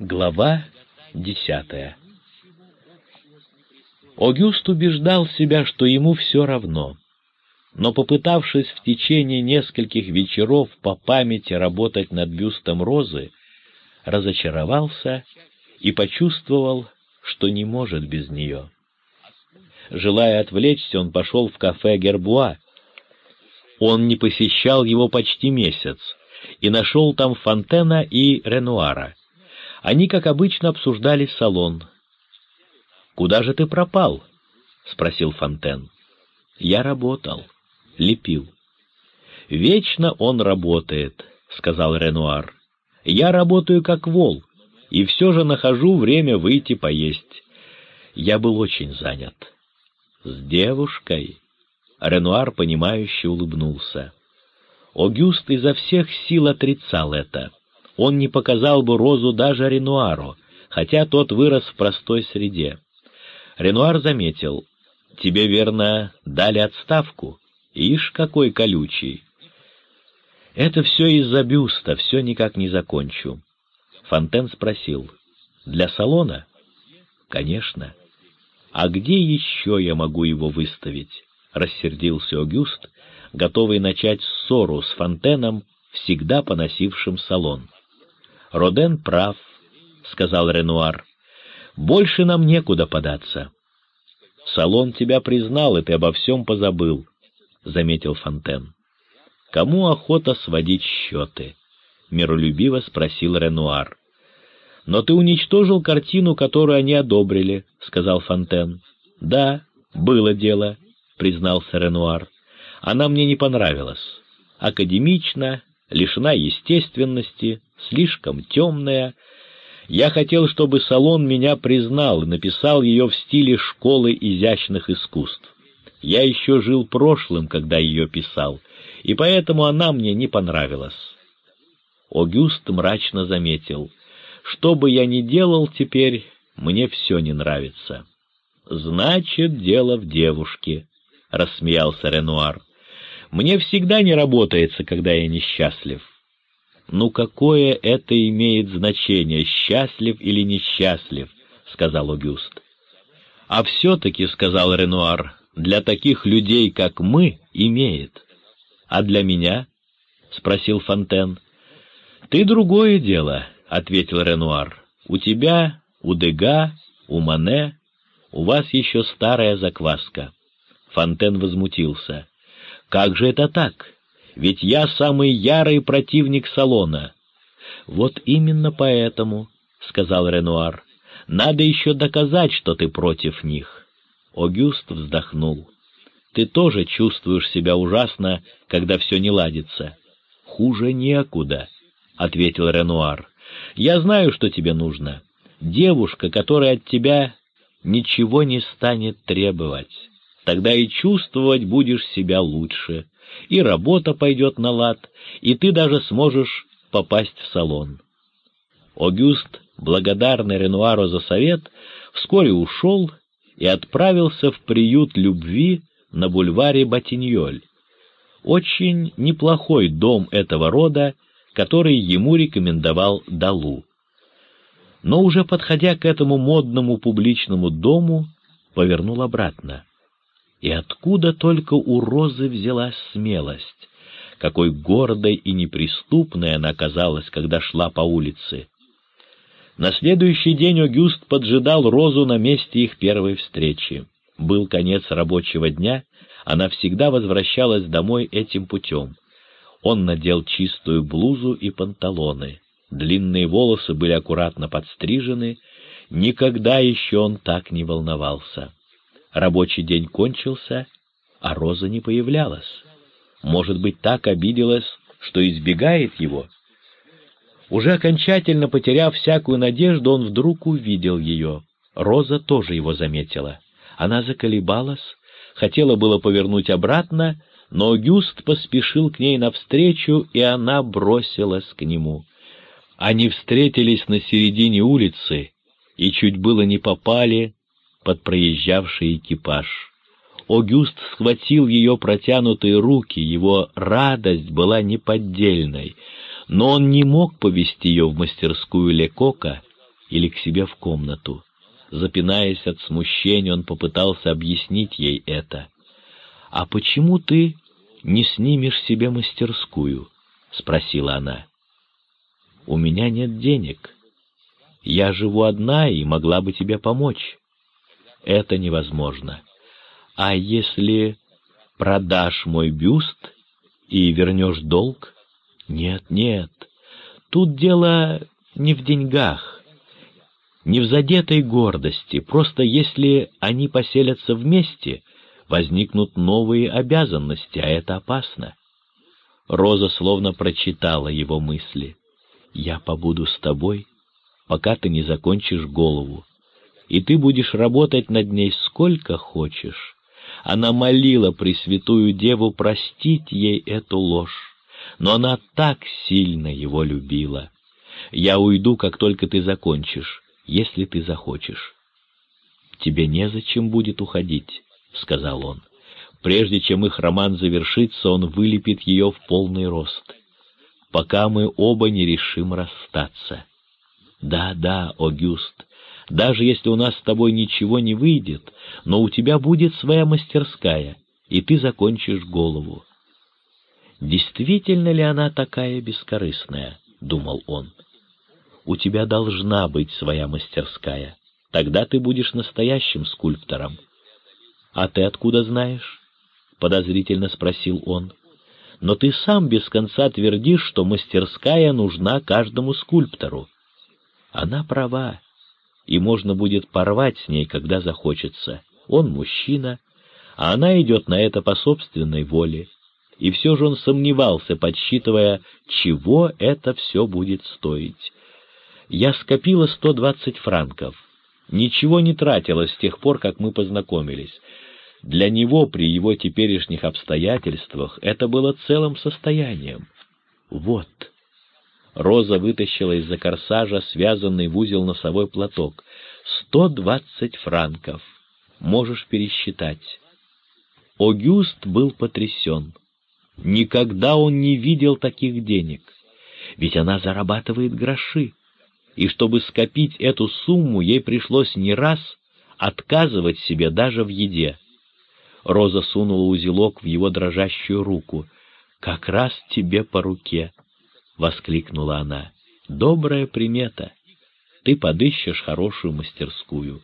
Глава десятая Огюст убеждал себя, что ему все равно, но, попытавшись в течение нескольких вечеров по памяти работать над бюстом Розы, разочаровался и почувствовал, что не может без нее. Желая отвлечься, он пошел в кафе «Гербуа». Он не посещал его почти месяц и нашел там Фонтена и Ренуара. Они, как обычно, обсуждали салон. «Куда же ты пропал?» — спросил Фонтен. «Я работал, лепил». «Вечно он работает», — сказал Ренуар. «Я работаю как вол, и все же нахожу время выйти поесть. Я был очень занят». «С девушкой?» Ренуар, понимающе улыбнулся. Огюст изо всех сил отрицал это. Он не показал бы розу даже Ренуару, хотя тот вырос в простой среде. Ренуар заметил, «Тебе, верно, дали отставку? Ишь, какой колючий!» «Это все из-за бюста, все никак не закончу». Фонтен спросил, «Для салона?» «Конечно». «А где еще я могу его выставить?» — рассердился Огюст, готовый начать ссору с Фонтеном, всегда поносившим салон. «Роден прав», — сказал Ренуар. «Больше нам некуда податься». «Салон тебя признал, и ты обо всем позабыл», — заметил Фонтен. «Кому охота сводить счеты?» — миролюбиво спросил Ренуар. «Но ты уничтожил картину, которую они одобрили», — сказал Фонтен. «Да, было дело», — признался Ренуар. «Она мне не понравилась. Академична, лишена естественности, слишком темная. Я хотел, чтобы салон меня признал и написал ее в стиле школы изящных искусств. Я еще жил прошлым, когда ее писал, и поэтому она мне не понравилась». Огюст мрачно заметил — что бы я ни делал теперь, мне все не нравится. Значит, дело в девушке, — рассмеялся Ренуар. Мне всегда не работается, когда я несчастлив. Ну какое это имеет значение, счастлив или несчастлив, — сказал Огюст. А все-таки, — сказал Ренуар, — для таких людей, как мы, имеет. А для меня? — спросил Фонтен. — Ты другое дело, — ответил Ренуар. «У тебя, у Дега, у Мане, у вас еще старая закваска». Фонтен возмутился. «Как же это так? Ведь я самый ярый противник салона». «Вот именно поэтому», — сказал Ренуар, — «надо еще доказать, что ты против них». Огюст вздохнул. «Ты тоже чувствуешь себя ужасно, когда все не ладится». «Хуже некуда», — ответил Ренуар. Я знаю, что тебе нужно. Девушка, которая от тебя ничего не станет требовать. Тогда и чувствовать будешь себя лучше, и работа пойдет на лад, и ты даже сможешь попасть в салон. Огюст, благодарный Ренуару за совет, вскоре ушел и отправился в приют любви на бульваре Батиньоль. Очень неплохой дом этого рода, который ему рекомендовал Далу. Но уже подходя к этому модному публичному дому, повернул обратно. И откуда только у Розы взялась смелость, какой гордой и неприступной она казалась, когда шла по улице. На следующий день Огюст поджидал Розу на месте их первой встречи. Был конец рабочего дня, она всегда возвращалась домой этим путем. Он надел чистую блузу и панталоны. Длинные волосы были аккуратно подстрижены. Никогда еще он так не волновался. Рабочий день кончился, а Роза не появлялась. Может быть, так обиделась, что избегает его? Уже окончательно потеряв всякую надежду, он вдруг увидел ее. Роза тоже его заметила. Она заколебалась, хотела было повернуть обратно, но Гюст поспешил к ней навстречу, и она бросилась к нему. Они встретились на середине улицы и чуть было не попали под проезжавший экипаж. Огюст схватил ее протянутые руки, его радость была неподдельной, но он не мог повести ее в мастерскую Лекока, или к себе в комнату. Запинаясь от смущения, он попытался объяснить ей это. «А почему ты не снимешь себе мастерскую?» — спросила она. «У меня нет денег. Я живу одна и могла бы тебе помочь». «Это невозможно. А если продашь мой бюст и вернешь долг?» «Нет, нет. Тут дело не в деньгах, не в задетой гордости, просто если они поселятся вместе, возникнут новые обязанности, а это опасно. Роза словно прочитала его мысли. «Я побуду с тобой, пока ты не закончишь голову, и ты будешь работать над ней сколько хочешь». Она молила Пресвятую Деву простить ей эту ложь, но она так сильно его любила. «Я уйду, как только ты закончишь, если ты захочешь». «Тебе незачем будет уходить», — сказал он. Прежде чем их роман завершится, он вылепит ее в полный рост. Пока мы оба не решим расстаться. Да, да, Огюст, даже если у нас с тобой ничего не выйдет, но у тебя будет своя мастерская, и ты закончишь голову. Действительно ли она такая бескорыстная? — думал он. У тебя должна быть своя мастерская. Тогда ты будешь настоящим скульптором. А ты откуда знаешь? — подозрительно спросил он. «Но ты сам без конца твердишь, что мастерская нужна каждому скульптору». Она права, и можно будет порвать с ней, когда захочется. Он мужчина, а она идет на это по собственной воле. И все же он сомневался, подсчитывая, чего это все будет стоить. Я скопила сто двадцать франков. Ничего не тратила с тех пор, как мы познакомились. Для него при его теперешних обстоятельствах это было целым состоянием. Вот. Роза вытащила из-за корсажа связанный в узел носовой платок. Сто двадцать франков. Можешь пересчитать. Огюст был потрясен. Никогда он не видел таких денег. Ведь она зарабатывает гроши. И чтобы скопить эту сумму, ей пришлось не раз отказывать себе даже в еде. Роза сунула узелок в его дрожащую руку. «Как раз тебе по руке!» — воскликнула она. «Добрая примета. Ты подыщешь хорошую мастерскую.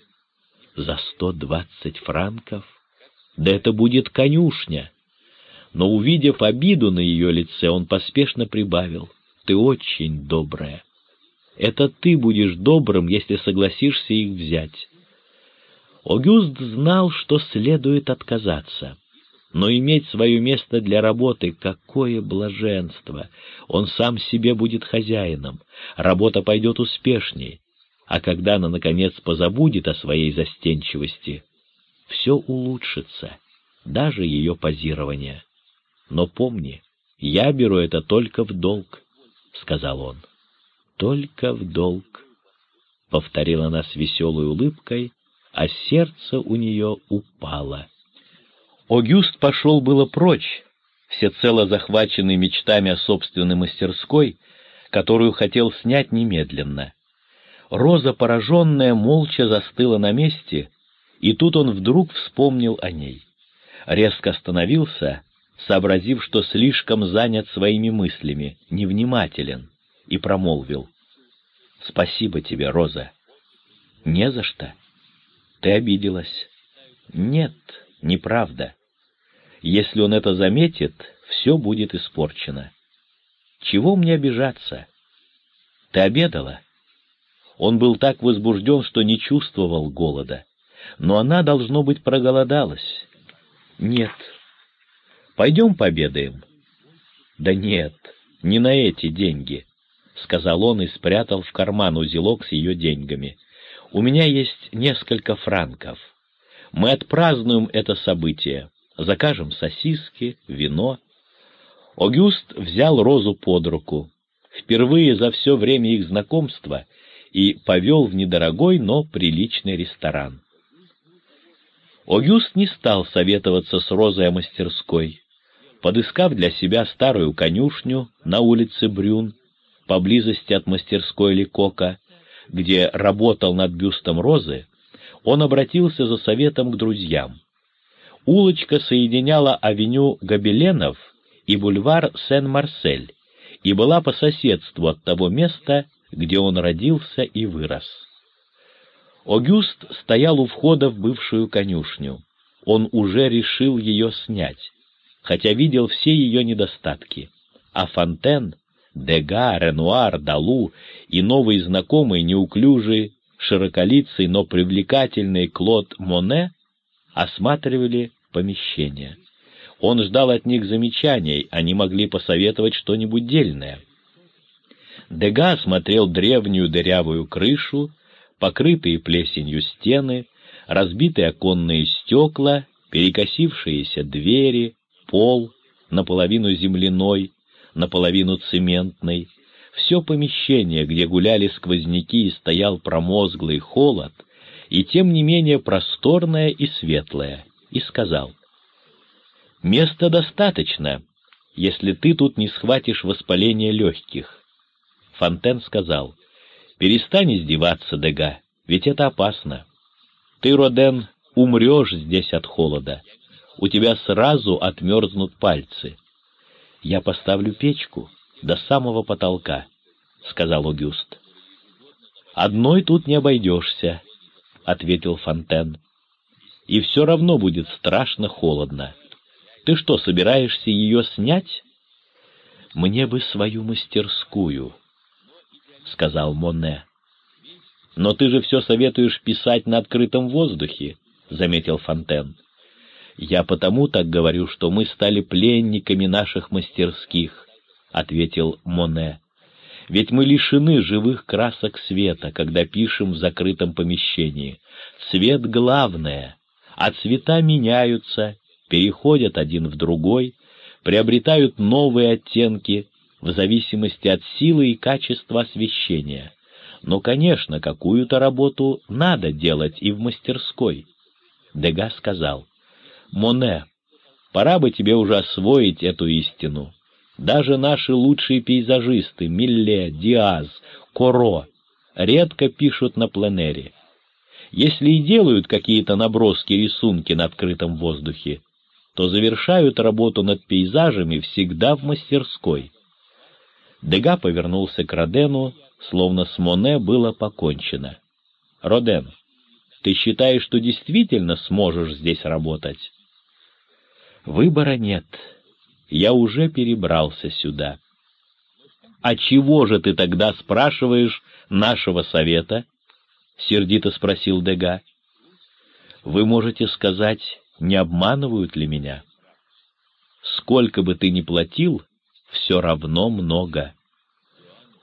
За сто двадцать франков? Да это будет конюшня!» Но, увидев обиду на ее лице, он поспешно прибавил. «Ты очень добрая. Это ты будешь добрым, если согласишься их взять. Огюст знал, что следует отказаться. Но иметь свое место для работы — какое блаженство! Он сам себе будет хозяином, работа пойдет успешней, а когда она, наконец, позабудет о своей застенчивости, все улучшится, даже ее позирование. Но помни, я беру это только в долг, — сказал он. — Только в долг, — повторила она с веселой улыбкой, а сердце у нее упало. Огюст пошел было прочь, всецело захваченный мечтами о собственной мастерской, которую хотел снять немедленно. Роза, пораженная, молча застыла на месте, и тут он вдруг вспомнил о ней. Резко остановился, сообразив, что слишком занят своими мыслями, невнимателен, и промолвил. — Спасибо тебе, Роза. — Не за что. Ты обиделась. Нет, неправда. Если он это заметит, все будет испорчено. Чего мне обижаться? Ты обедала? Он был так возбужден, что не чувствовал голода. Но она, должно быть, проголодалась. Нет. Пойдем пообедаем. Да нет, не на эти деньги, — сказал он и спрятал в карман узелок с ее деньгами. У меня есть несколько франков. Мы отпразднуем это событие, закажем сосиски, вино. Огюст взял Розу под руку, впервые за все время их знакомства, и повел в недорогой, но приличный ресторан. Огюст не стал советоваться с Розой о мастерской. Подыскав для себя старую конюшню на улице Брюн, поблизости от мастерской Ликока, где работал над бюстом Розы, он обратился за советом к друзьям. Улочка соединяла авеню Гобеленов и бульвар Сен-Марсель и была по соседству от того места, где он родился и вырос. Огюст стоял у входа в бывшую конюшню. Он уже решил ее снять, хотя видел все ее недостатки. А Фонтен, Дега, Ренуар, Далу и новый знакомый неуклюжий, широколицый, но привлекательный Клод Моне осматривали помещение. Он ждал от них замечаний, они могли посоветовать что-нибудь дельное. Дега смотрел древнюю дырявую крышу, покрытые плесенью стены, разбитые оконные стекла, перекосившиеся двери, пол, наполовину земляной, наполовину цементный, все помещение, где гуляли сквозняки и стоял промозглый холод, и тем не менее просторное и светлое, и сказал, «Места достаточно, если ты тут не схватишь воспаление легких». Фонтен сказал, «Перестань издеваться, Дега, ведь это опасно. Ты, Роден, умрешь здесь от холода. У тебя сразу отмерзнут пальцы. Я поставлю печку до самого потолка, — сказал Огюст. «Одной тут не обойдешься», — ответил Фонтен. «И все равно будет страшно холодно. Ты что, собираешься ее снять?» «Мне бы свою мастерскую», — сказал Моне. «Но ты же все советуешь писать на открытом воздухе», — заметил Фонтен. «Я потому так говорю, что мы стали пленниками наших мастерских», — ответил Моне. «Ведь мы лишены живых красок света, когда пишем в закрытом помещении. Цвет — главное, а цвета меняются, переходят один в другой, приобретают новые оттенки в зависимости от силы и качества освещения. Но, конечно, какую-то работу надо делать и в мастерской. Дега сказал, «Моне, пора бы тебе уже освоить эту истину. Даже наши лучшие пейзажисты, Милле, Диаз, Коро, редко пишут на пленере. Если и делают какие-то наброски рисунки на открытом воздухе, то завершают работу над пейзажами всегда в мастерской. Дега повернулся к Родену, словно с Моне было покончено. «Роден, ты считаешь, что действительно сможешь здесь работать?» «Выбора нет. Я уже перебрался сюда». «А чего же ты тогда спрашиваешь нашего совета?» — сердито спросил Дега. «Вы можете сказать, не обманывают ли меня? Сколько бы ты ни платил, все равно много.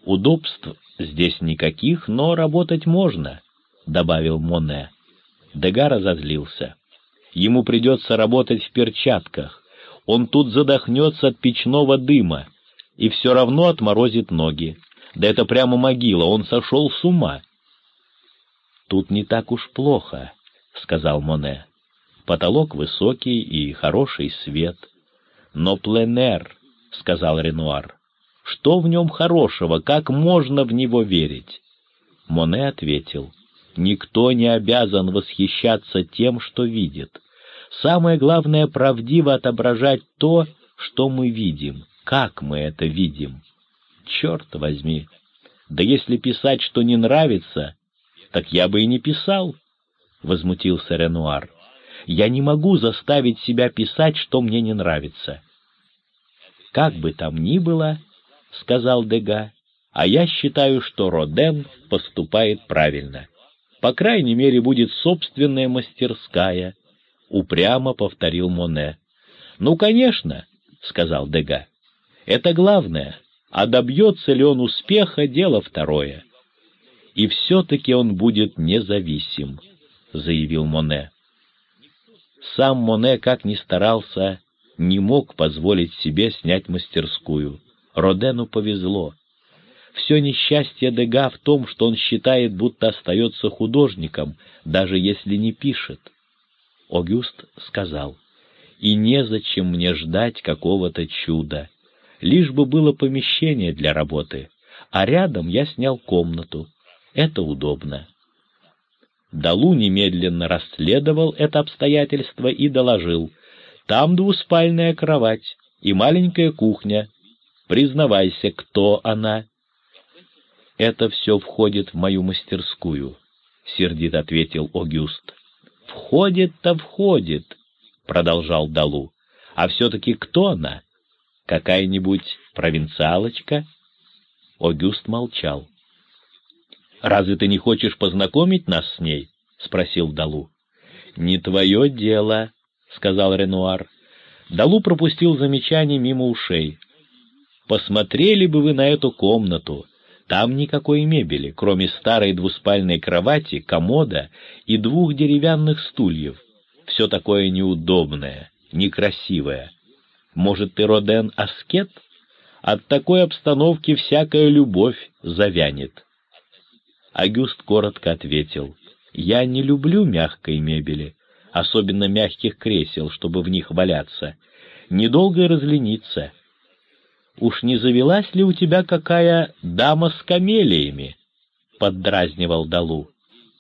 Удобств здесь никаких, но работать можно, — добавил Моне. Дега разозлился. Ему придется работать в перчатках. Он тут задохнется от печного дыма и все равно отморозит ноги. Да это прямо могила, он сошел с ума. «Тут не так уж плохо», — сказал Моне. «Потолок высокий и хороший свет». «Но пленэр», — сказал Ренуар, — «что в нем хорошего, как можно в него верить?» Моне ответил, «Никто не обязан восхищаться тем, что видит. Самое главное — правдиво отображать то, что мы видим, как мы это видим. Черт возьми! Да если писать, что не нравится, так я бы и не писал, — возмутился Ренуар. Я не могу заставить себя писать, что мне не нравится. Как бы там ни было, — сказал Дега, — а я считаю, что Роден поступает правильно. По крайней мере, будет собственная мастерская, — упрямо повторил Моне. — Ну, конечно, — сказал Дега. — Это главное, а добьется ли он успеха — дело второе. И все-таки он будет независим, — заявил Моне. Сам Моне, как ни старался, не мог позволить себе снять мастерскую. Родену повезло. Все несчастье Дега в том, что он считает, будто остается художником, даже если не пишет. Огюст сказал, «И незачем мне ждать какого-то чуда, лишь бы было помещение для работы, а рядом я снял комнату. Это удобно. Далу немедленно расследовал это обстоятельство и доложил. Там двуспальная кровать и маленькая кухня. Признавайся, кто она? Это все входит в мою мастерскую, — сердито ответил Огюст. Входит-то входит, — продолжал Далу. А все-таки кто она? Какая-нибудь провинциалочка? Огюст молчал. «Разве ты не хочешь познакомить нас с ней?» — спросил Далу. «Не твое дело», — сказал Ренуар. Далу пропустил замечание мимо ушей. «Посмотрели бы вы на эту комнату. Там никакой мебели, кроме старой двуспальной кровати, комода и двух деревянных стульев. Все такое неудобное, некрасивое. Может, ты, Роден, аскет? От такой обстановки всякая любовь завянет». Агюст коротко ответил, «Я не люблю мягкой мебели, особенно мягких кресел, чтобы в них валяться. Недолго и разлениться. Уж не завелась ли у тебя какая дама с камелиями?» — поддразнивал Далу.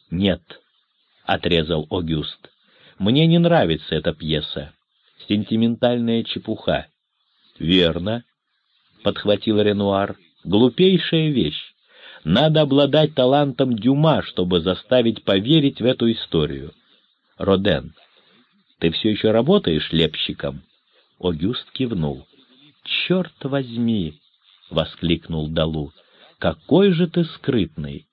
«Нет», — отрезал Огюст, — «мне не нравится эта пьеса. Сентиментальная чепуха». «Верно», — подхватил Ренуар, — «глупейшая вещь. Надо обладать талантом Дюма, чтобы заставить поверить в эту историю. Роден, ты все еще работаешь лепщиком?» Огюст кивнул. «Черт возьми!» — воскликнул Далу. «Какой же ты скрытный!»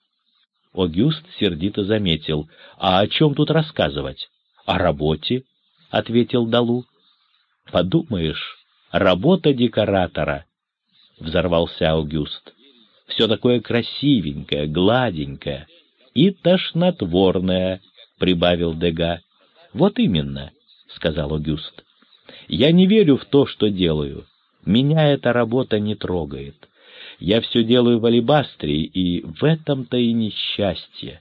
Огюст сердито заметил. «А о чем тут рассказывать?» «О работе?» — ответил Далу. «Подумаешь, работа декоратора!» — взорвался Аугюст все такое красивенькое, гладенькое и тошнотворное, — прибавил Дега. — Вот именно, — сказал Огюст. — Я не верю в то, что делаю. Меня эта работа не трогает. Я все делаю в алебастре, и в этом-то и несчастье.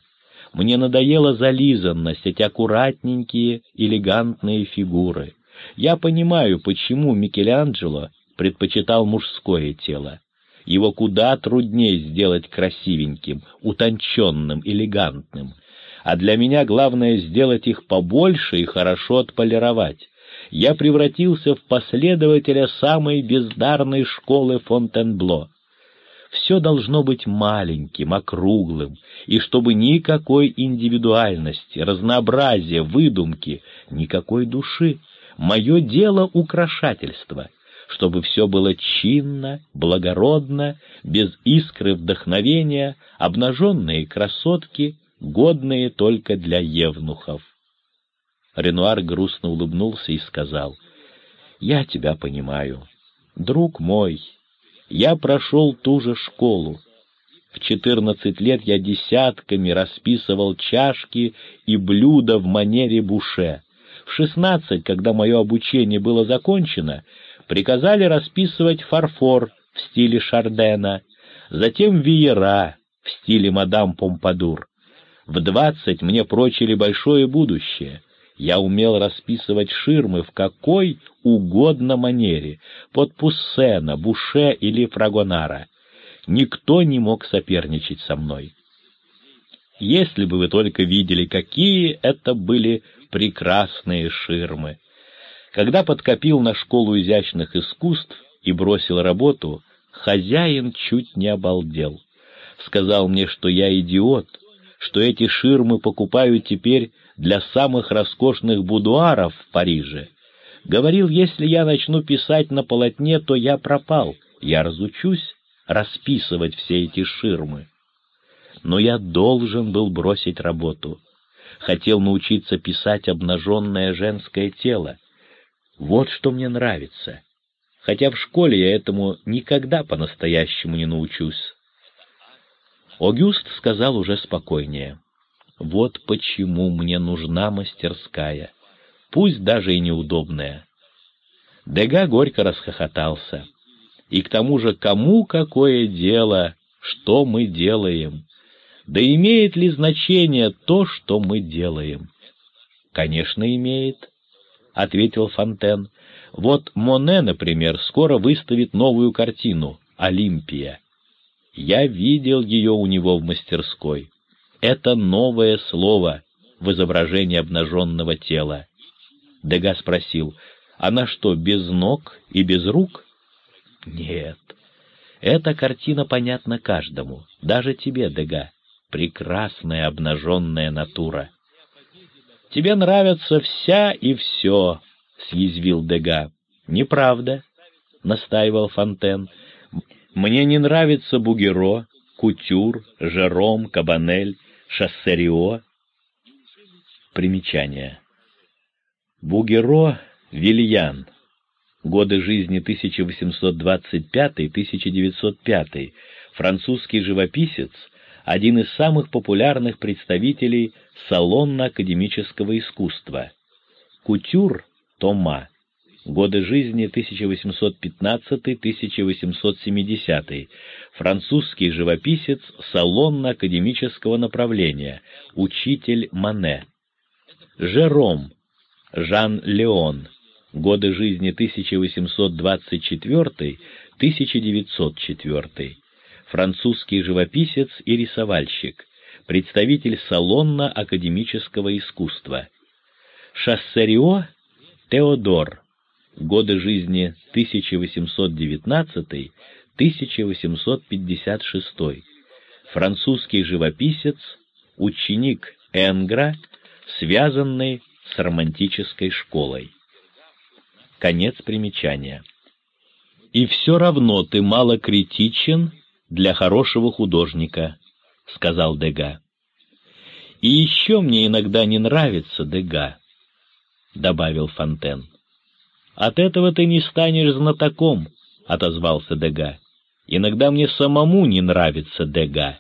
Мне надоела зализанность, эти аккуратненькие, элегантные фигуры. Я понимаю, почему Микеланджело предпочитал мужское тело. Его куда труднее сделать красивеньким, утонченным, элегантным. А для меня главное сделать их побольше и хорошо отполировать. Я превратился в последователя самой бездарной школы Фонтенбло. Все должно быть маленьким, округлым, и чтобы никакой индивидуальности, разнообразия, выдумки, никакой души. Мое дело — украшательство — чтобы все было чинно, благородно, без искры вдохновения, обнаженные красотки, годные только для евнухов. Ренуар грустно улыбнулся и сказал, «Я тебя понимаю. Друг мой, я прошел ту же школу. В четырнадцать лет я десятками расписывал чашки и блюда в манере буше. В шестнадцать, когда мое обучение было закончено, приказали расписывать фарфор в стиле Шардена, затем веера в стиле мадам Помпадур. В двадцать мне прочили большое будущее. Я умел расписывать ширмы в какой угодно манере, под Пуссена, Буше или Фрагонара. Никто не мог соперничать со мной. Если бы вы только видели, какие это были прекрасные ширмы! Когда подкопил на школу изящных искусств и бросил работу, хозяин чуть не обалдел. Сказал мне, что я идиот, что эти ширмы покупают теперь для самых роскошных будуаров в Париже. Говорил, если я начну писать на полотне, то я пропал, я разучусь расписывать все эти ширмы. Но я должен был бросить работу. Хотел научиться писать обнаженное женское тело, вот что мне нравится. Хотя в школе я этому никогда по-настоящему не научусь. Огюст сказал уже спокойнее. Вот почему мне нужна мастерская, пусть даже и неудобная. Дега горько расхохотался. И к тому же кому какое дело, что мы делаем? Да имеет ли значение то, что мы делаем? Конечно, имеет. — ответил Фонтен. «Вот Моне, например, скоро выставит новую картину «Олимпия». Я видел ее у него в мастерской. Это новое слово в изображении обнаженного тела. Дега спросил, она что, без ног и без рук? Нет. Эта картина понятна каждому, даже тебе, Дега. Прекрасная обнаженная натура. Тебе нравится вся и все, — съязвил Дега. Неправда, — настаивал Фонтен. Мне не нравится Бугеро, Кутюр, Жером, Кабанель, Шассерио. Примечание. Бугеро Вильян. Годы жизни 1825-1905. Французский живописец, один из самых популярных представителей салонно-академического искусства. Кутюр Тома. Годы жизни 1815-1870. Французский живописец салонно-академического направления. Учитель Мане. Жером Жан Леон. Годы жизни 1824-1904. Французский живописец и рисовальщик. Представитель салонно-академического искусства. Шассерио Теодор. Годы жизни 1819-1856. Французский живописец, ученик Энгра, связанный с романтической школой. Конец примечания. «И все равно ты мало критичен для хорошего художника», — сказал Дега. «И еще мне иногда не нравится Дега», — добавил Фонтен. «От этого ты не станешь знатоком», — отозвался Дега. «Иногда мне самому не нравится Дега».